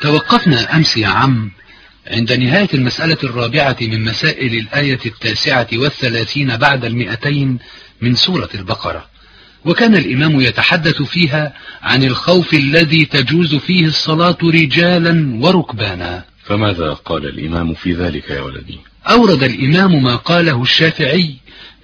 توقفنا أمس يا عم عند نهاية المسألة الرابعة من مسائل الآية التاسعة والثلاثين بعد المئتين من سورة البقرة. وكان الإمام يتحدث فيها عن الخوف الذي تجوز فيه الصلاة رجالا وركبانا. فماذا قال الإمام في ذلك يا ولدي؟ أورد الإمام ما قاله الشافعي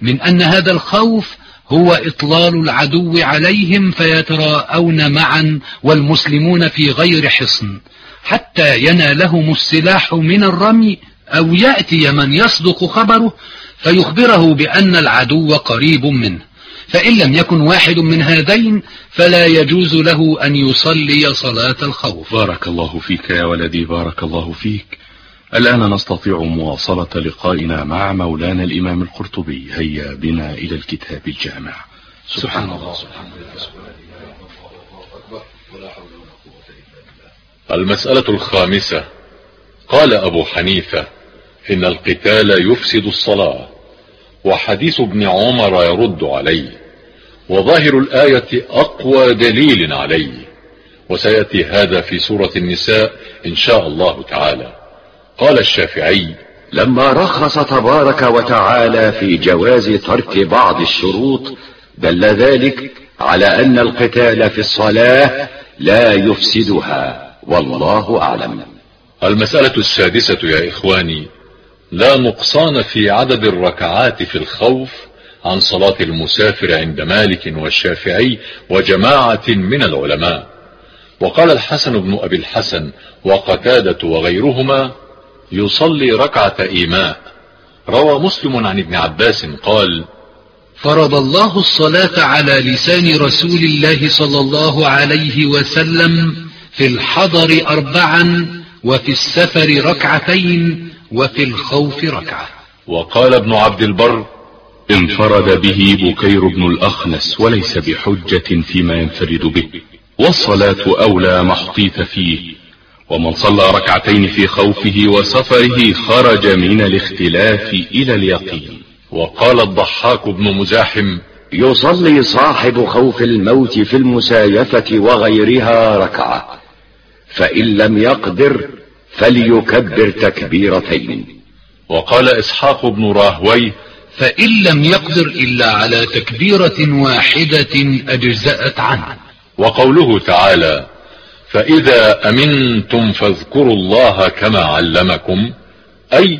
من أن هذا الخوف هو إطلال العدو عليهم فيتراءون معا والمسلمون في غير حصن. حتى ينالهم السلاح من الرمي أو يأتي من يصدق خبره فيخبره بأن العدو قريب منه. فإن لم يكن واحد من هذين فلا يجوز له أن يصلي صلاة الخوف. بارك الله فيك يا ولدي بارك الله فيك. الآن نستطيع مواصلة لقائنا مع مولانا الإمام القرطبي. هيا بنا إلى الكتاب الجامع. سبحان الله. المسألة الخامسة. قال أبو حنيفة إن القتال يفسد الصلاة وحديث ابن عمر يرد عليه وظاهر الآية أقوى دليل عليه وسيأتي هذا في سورة النساء إن شاء الله تعالى. قال الشافعي لما رخص تبارك وتعالى في جواز ترك بعض الشروط دل ذلك على أن القتال في الصلاة لا يفسدها. والله أعلم. المسألة السادسة يا إخواني لا نقصان في عدد الركعات في الخوف عن صلاة المسافر عند مالك والشافعي وجماعة من العلماء. وقال الحسن بن أبي الحسن وقتادة وغيرهما يصلي ركعة إيماء. روى مسلم عن ابن عباس قال فرض الله الصلاة على لسان رسول الله صلى الله عليه وسلم في الحضر أربعا وفي السفر ركعتين وفي الخوف ركعة. وقال ابن عبد البر انفرد به بكير بن الأخنس وليس بحجة فيما ينفرد به. والصلاة أولى ما احتيت فيه. ومن صلى ركعتين في خوفه وسفره خرج من الاختلاف إلى اليقين. وقال الضحاك بن مزاحم يصلي صاحب خوف الموت في المسايفة وغيرها ركعة. فإن لم يقدر فليكبر تكبيرتين. وقال إسحاق بن راهويه فإن لم يقدر إلا على تكبيرة واحدة أجزأت عنه. وقوله تعالى فإذا أمنتم فاذكروا الله كما علمكم أي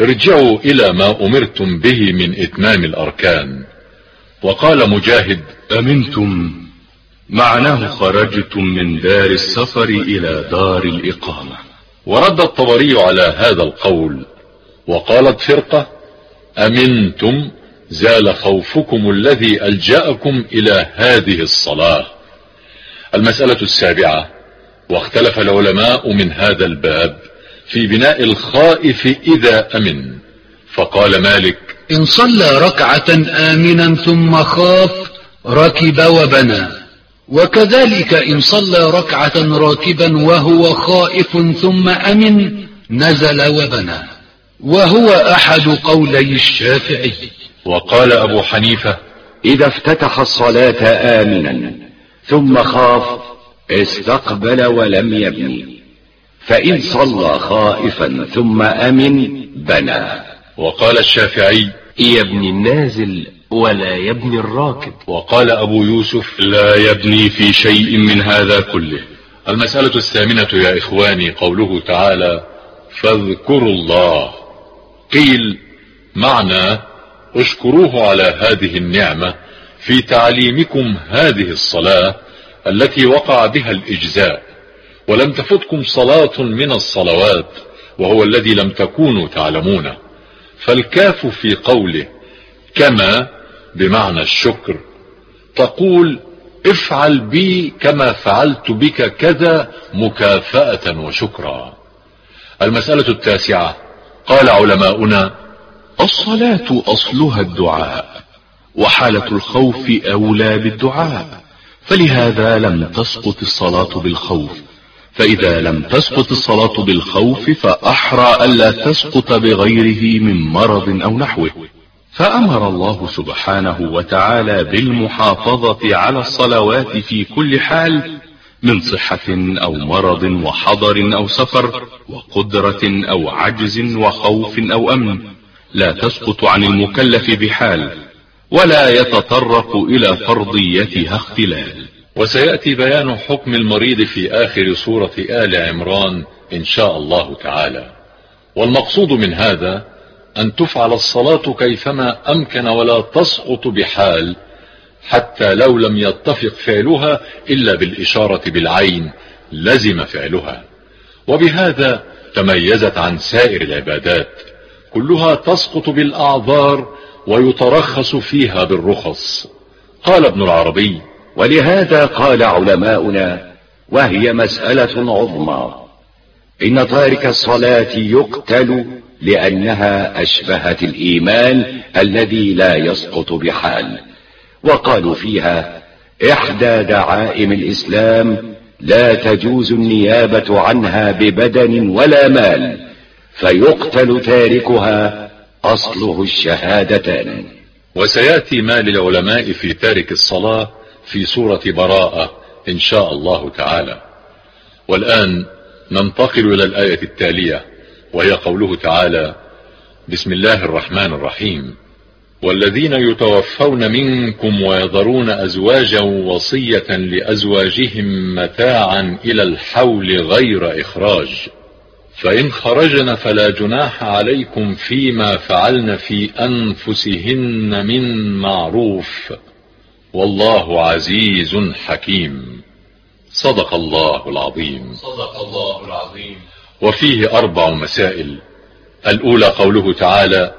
ارجعوا إلى ما أمرتم به من إتمام الأركان. وقال مجاهد أمنتم معناه خرجتم من دار السفر إلى دار الإقامة. ورد الطبري على هذا القول وقالت فرقة أمنتم زال خوفكم الذي ألجأكم إلى هذه الصلاة. المسألة السابعة واختلف العلماء من هذا الباب في بناء الخائف إذا أمن. فقال مالك إن صلى ركعة آمنا ثم خاف ركب وبنى. وكذلك إن صلى ركعة راكبا وهو خائف ثم أمن نزل وبنى. وهو أحد قولي الشافعي. وقال أبو حنيفة إذا افتتح الصلاة آمنا ثم خاف استقبل ولم يبني. فإن صلى خائفا ثم أمن بنى. وقال الشافعي يبني النازل ولا يبني الراكب. وقال أبو يوسف لا يبني في شيء من هذا كله. المسألة الثامنة يا إخواني قوله تعالى فاذكروا الله. قيل معنى اشكروه على هذه النعمة في تعليمكم هذه الصلاة التي وقع بها الإجزاء. ولم تفتكم صلاة من الصلوات وهو الذي لم تكونوا تعلمونه فالكاف في قوله كما بمعنى الشكر تقول افعل بي كما فعلت بك كذا مكافأة وشكرا. المسألة التاسعة قال علماؤنا الصلاة أصلها الدعاء وحالة الخوف أولى بالدعاء فلهذا لم تسقط الصلاة بالخوف. فإذا لم تسقط الصلاة بالخوف فأحرى ألا تسقط بغيره من مرض أو نحوه. فأمر الله سبحانه وتعالى بالمحافظة على الصلوات في كل حال من صحة أو مرض وحضر أو سفر وقدرة أو عجز وخوف أو أمن لا تسقط عن المكلف بحال ولا يتطرق إلى فرضيتها اختلال. وسيأتي بيان حكم المريض في آخر سورة آل عمران إن شاء الله تعالى. والمقصود من هذا أن تفعل الصلاة كيفما أمكن ولا تسقط بحال حتى لو لم يتفق فعلها إلا بالإشارة بالعين لزم فعلها. وبهذا تميزت عن سائر العبادات. كلها تسقط بالأعذار ويترخص فيها بالرخص. قال ابن العربي ولهذا قال علماؤنا وهي مسألة عظمى إن تارك الصلاة يقتل لأنها أشبهت الإيمان الذي لا يسقط بحال. وقالوا فيها إحدى دعائم الإسلام لا تجوز النيابة عنها ببدن ولا مال فيقتل تاركها أصله الشهادتان. وسيأتي ما للعلماء في تارك الصلاة في سورة براءة إن شاء الله تعالى. والآن ننتقل إلى الآية التالية. وهي قوله تعالى بسم الله الرحمن الرحيم. والذين يتوفون منكم ويذرون أزواجا وصية لأزواجهم متاعا إلى الحول غير إخراج. فإن خرجن فلا جناح عليكم فيما فعلن في أنفسهن من معروف. والله عزيز حكيم. صدق الله العظيم. صدق الله العظيم. وفيه أربع مسائل. الأولى قوله تعالى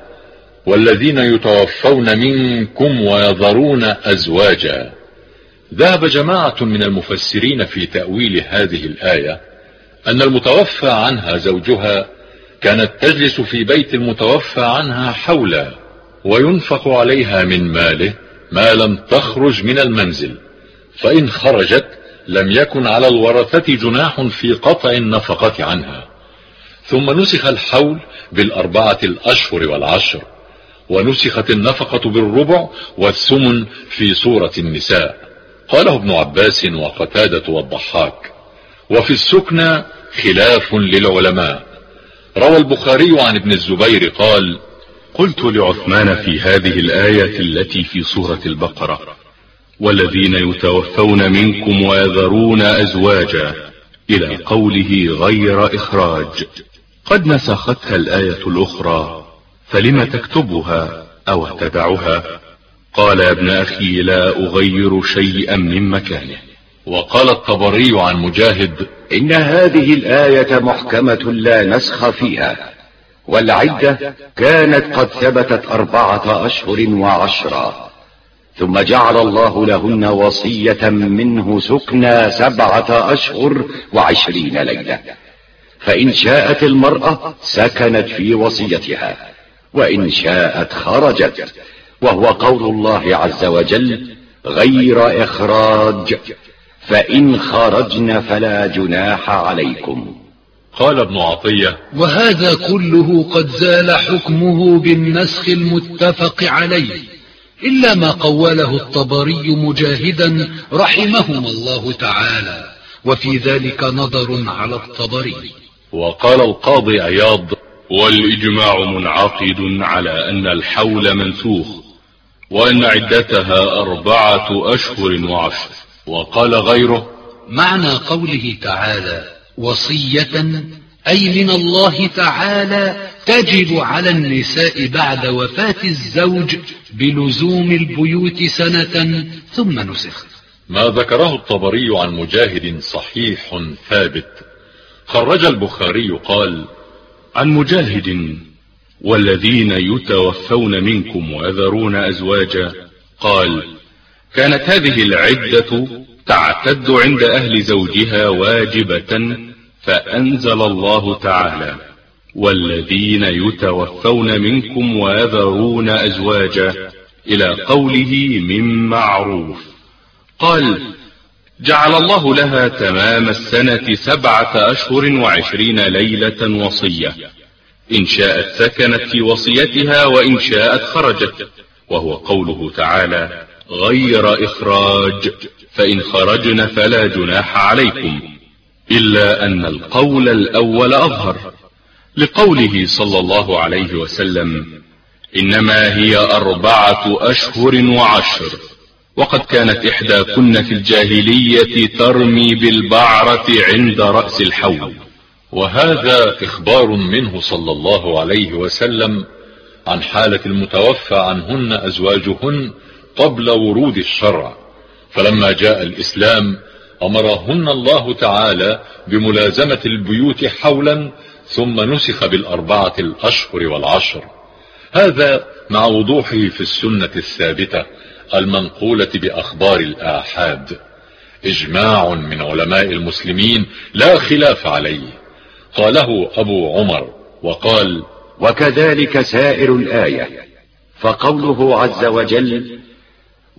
والذين يتوفون منكم ويذرون أزواجا. ذهب جماعة من المفسرين في تأويل هذه الآية أن المتوفى عنها زوجها كانت تجلس في بيت المتوفى عنها حولا وينفق عليها من ماله ما لم تخرج من المنزل فإن خرجت لم يكن على الورثة جناح في قطع النفقة عنها. ثم نسخ الحول بالأربعة الأشهر والعشر ونسخت النفقة بالربع والثمن في سورة النساء. قاله ابن عباس وقتادة والضحاك. وفي السكنى خلاف للعلماء. روى البخاري عن ابن الزبير قال قلت لعثمان في هذه الآية التي في سورة البقرة والذين يتوفون منكم ويذرون أزواجا إلى قوله غير إخراج. قد نسختها الآية الأخرى فلم تكتبها أو تدعها؟ قال يا ابن أخي لا أغير شيئا من مكانه. وقال الطبري عن مجاهد إن هذه الآية محكمة لا نسخ فيها والعدة كانت قد ثبتت أربعة أشهر وعشرا ثم جعل الله لهن وصية منه سكنى سبعة أشهر وعشرين ليلة. فإن شاءت المرأة سكنت في وصيتها وإن شاءت خرجت وهو قول الله عز وجل غير إخراج فإن خرجن فلا جناح عليكم. قال ابن عطية وهذا كله قد زال حكمه بالنسخ المتفق عليه إلا ما قوله الطبري مجاهدا رحمهما الله تعالى وفي ذلك نظر على الطبري. وقال القاضي عياض والإجماع منعقد على أن الحول منسوخ وأن عدتها أربعة أشهر وعشر. وقال غيره معنى قوله تعالى وصية أي من الله تعالى تجب على النساء بعد وفاة الزوج بلزوم البيوت سنة ثم نسخ. ما ذكره الطبري عن مجاهد صحيح ثابت. خرج البخاري قال عن مجاهد والذين يتوفون منكم ويذرون أزواجا قال كانت هذه العدة تعتد عند أهل زوجها واجبة فأنزل الله تعالى والذين يتوفون منكم ويذرون أزواجا إلى قوله من معروف قال جعل الله لها تمام السنة سبعة أشهر وعشرين ليلة وصية. إن شاءت سكنت في وصيتها وإن شاءت خرجت. وهو قوله تعالى غير إخراج. فإن خرجن فلا جناح عليكم. إلا أن القول الأول أظهر. لقوله صلى الله عليه وسلم إنما هي أربعة أشهر وعشر. وقد كانت إحداكن في الجاهلية ترمي بالبعرة عند رأس الحول. وهذا إخبار منه صلى الله عليه وسلم عن حالة المتوفى عنهن أزواجهن قبل ورود الشرع. فلما جاء الإسلام أمرهن الله تعالى بملازمة البيوت حولا ثم نسخ بالأربعة الأشهر والعشر. هذا مع وضوحه في السنة الثابتة المنقولة بأخبار الآحاد. إجماع من علماء المسلمين لا خلاف عليه. قاله أبو عمر وقال وكذلك سائر الآية. فقوله عز وجل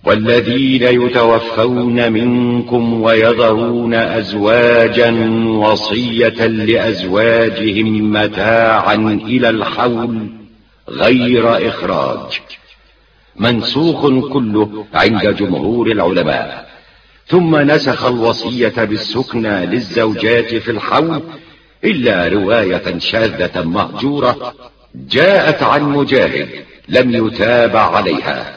والذين يتوفون منكم ويذرون أزواجا وصية لأزواجهم متاعا إلى الحول غير إخراج. منسوخ كله عند جمهور العلماء. ثم نسخ الوصية بالسكنى للزوجات في الحول إلا رواية شاذة مهجورة جاءت عن مجاهد لم يتابع عليها.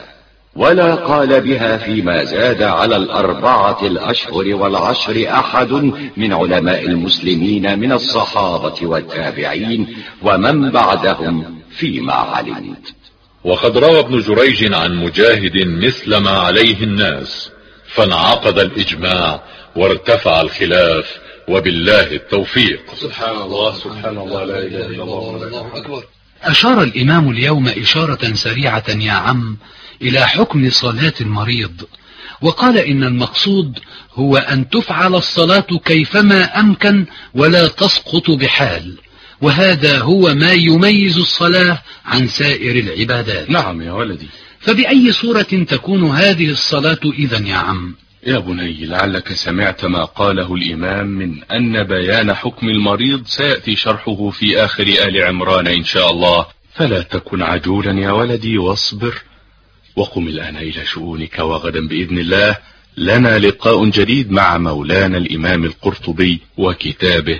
ولا قال بها فيما زاد على الأربعة الأشهر والعشر أحد من علماء المسلمين من الصحابة والتابعين ومن بعدهم فيما علمت. وقد روى ابن جريج عن مجاهد مثل ما عليه الناس فانعقد الإجماع وارتفع الخلاف وبالله التوفيق. سبحان الله سبحان الله لا إله إلا الله. الله أكبر. أشار الإمام اليوم إشارة سريعة يا عم إلى حكم صلاة المريض وقال إن المقصود هو أن تفعل الصلاة كيفما أمكن ولا تسقط بحال. وهذا هو ما يميز الصلاة عن سائر العبادات. نعم يا ولدي. فبأي صورة تكون هذه الصلاة إذا يا عم؟ يا بني لعلك سمعت ما قاله الإمام من أن بيان حكم المريض سيأتي شرحه في آخر آل عمران إن شاء الله. فلا تكن عجولا يا ولدي واصبر. وقم الآن إلى شؤونك وغدا بإذن الله لنا لقاء جديد مع مولانا الإمام القرطبي وكتابه.